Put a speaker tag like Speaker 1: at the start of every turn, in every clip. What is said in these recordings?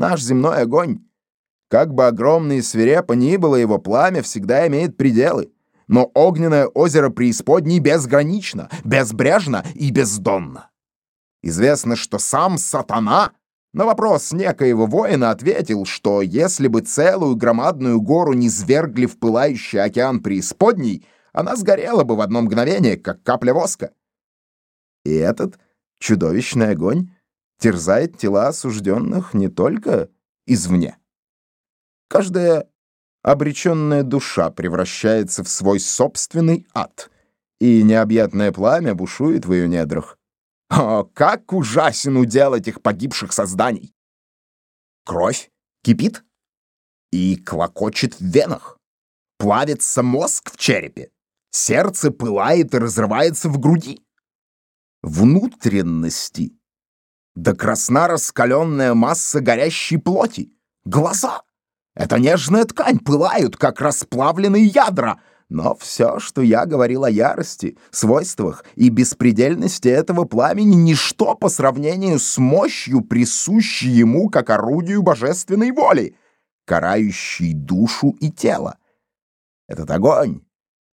Speaker 1: Наш земной огонь, как бы огромно и свирепо ни было его пламя, всегда имеет пределы. Но огненное озеро преисподней безгранично, безбрежно и бездонно. Известно, что сам сатана на вопрос некоего воина ответил, что если бы целую громадную гору не свергли в пылающий океан преисподней, она сгорела бы в одно мгновение, как капля воска. И этот чудовищный огонь терзает тела осужденных не только извне. Каждая обреченная душа превращается в свой собственный ад, и необъятное пламя бушует в ее недрах. О, как ужасен удел этих погибших созданий! Кровь кипит и клокочет в венах. Плавится мозг в черепе. Сердце пылает и разрывается в груди. Внутренности. Да красна раскаленная масса горящей плоти. Глаза. Эта нежная ткань пылают, как расплавленные ядра. Но все, что я говорил о ярости, свойствах и беспредельности этого пламени, ничто по сравнению с мощью, присущей ему как орудию божественной воли, карающей душу и тело. Этот огонь,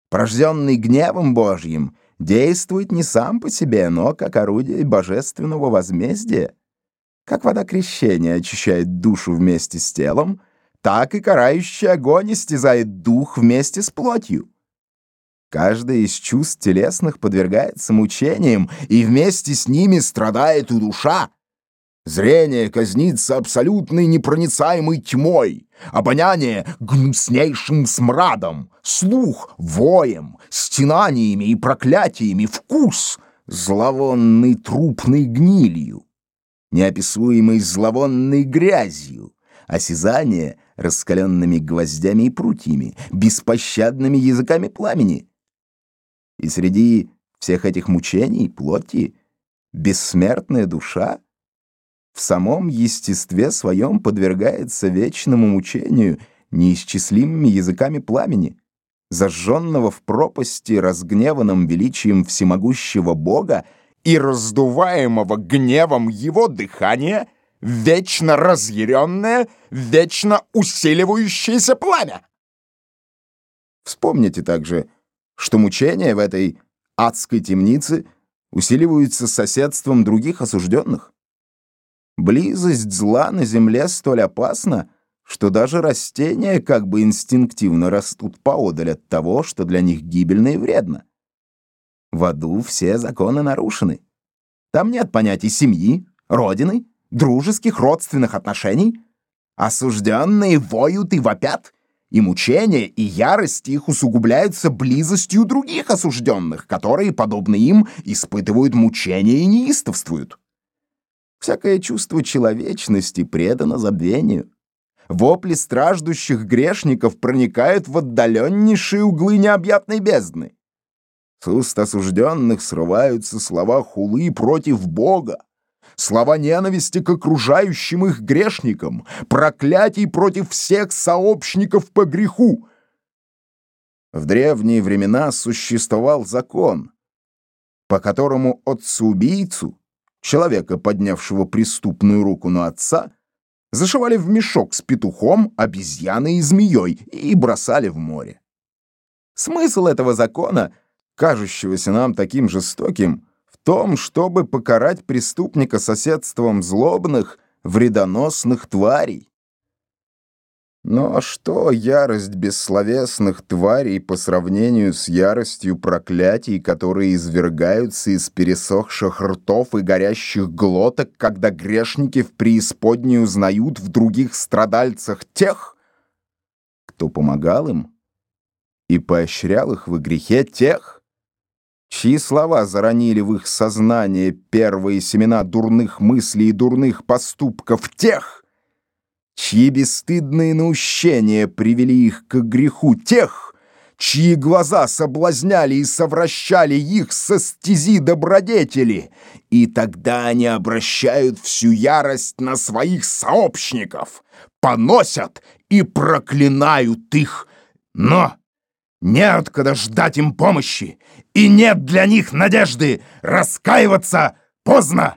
Speaker 1: порожденный гневом Божьим, действует не сам по себе, но как орудие божественного возмездия. Как вода крещения очищает душу вместе с телом — так и карающий огонь истязает дух вместе с плотью. Каждое из чувств телесных подвергается мучениям, и вместе с ними страдает и душа. Зрение казнится абсолютной непроницаемой тьмой, обоняние — гнуснейшим смрадом, слух — воем, стенаниями и проклятиями, вкус — зловонной трупной гнилью, неописуемой зловонной грязью, осязание — раскаленными гвоздями и прутьями, беспощадными языками пламени. И среди всех этих мучений плоти бессмертная душа в самом естестве своем подвергается вечному мучению неисчислимыми языками пламени, зажженного в пропасти разгневанным величием всемогущего Бога и раздуваемого гневом его дыхания — вечно разъяренное, вечно усиливающееся пламя. Вспомните также, что мучения в этой адской темнице усиливаются соседством других осужденных. Близость зла на земле столь опасна, что даже растения как бы инстинктивно растут поодаль от того, что для них гибельно и вредно. В аду все законы нарушены. Там нет понятий семьи, родины дружеских родственных отношений? Осужденные воют и вопят, и мучения, и ярость их усугубляются близостью других осужденных, которые, подобно им, испытывают мучения и неистовствуют. Всякое чувство человечности предано забвению. Вопли страждущих грешников проникают в отдаленнейшие углы необъятной бездны. С уст осужденных срываются слова хулы против Бога слова ненависти к окружающим их грешникам, проклятий против всех сообщников по греху. В древние времена существовал закон, по которому отца-убийцу, человека, поднявшего преступную руку на отца, зашивали в мешок с петухом, обезьяной и змеей и бросали в море. Смысл этого закона, кажущегося нам таким жестоким, том, чтобы покарать преступника соседством злобных, вредоносных тварей. Но что ярость бессловесных тварей по сравнению с яростью проклятий, которые извергаются из пересохших ртов и горящих глоток, когда грешники в преисподней узнают в других страдальцах тех, кто помогал им и поощрял их в грехе тех, чьи слова заронили в их сознание первые семена дурных мыслей и дурных поступков тех, чьи бесстыдные наущения привели их к греху тех, чьи глаза соблазняли и совращали их со стези добродетели, и тогда они обращают всю ярость на своих сообщников, поносят и проклинают их, но Неоткуда ждать им помощи, и нет для них надежды. Раскаиваться поздно.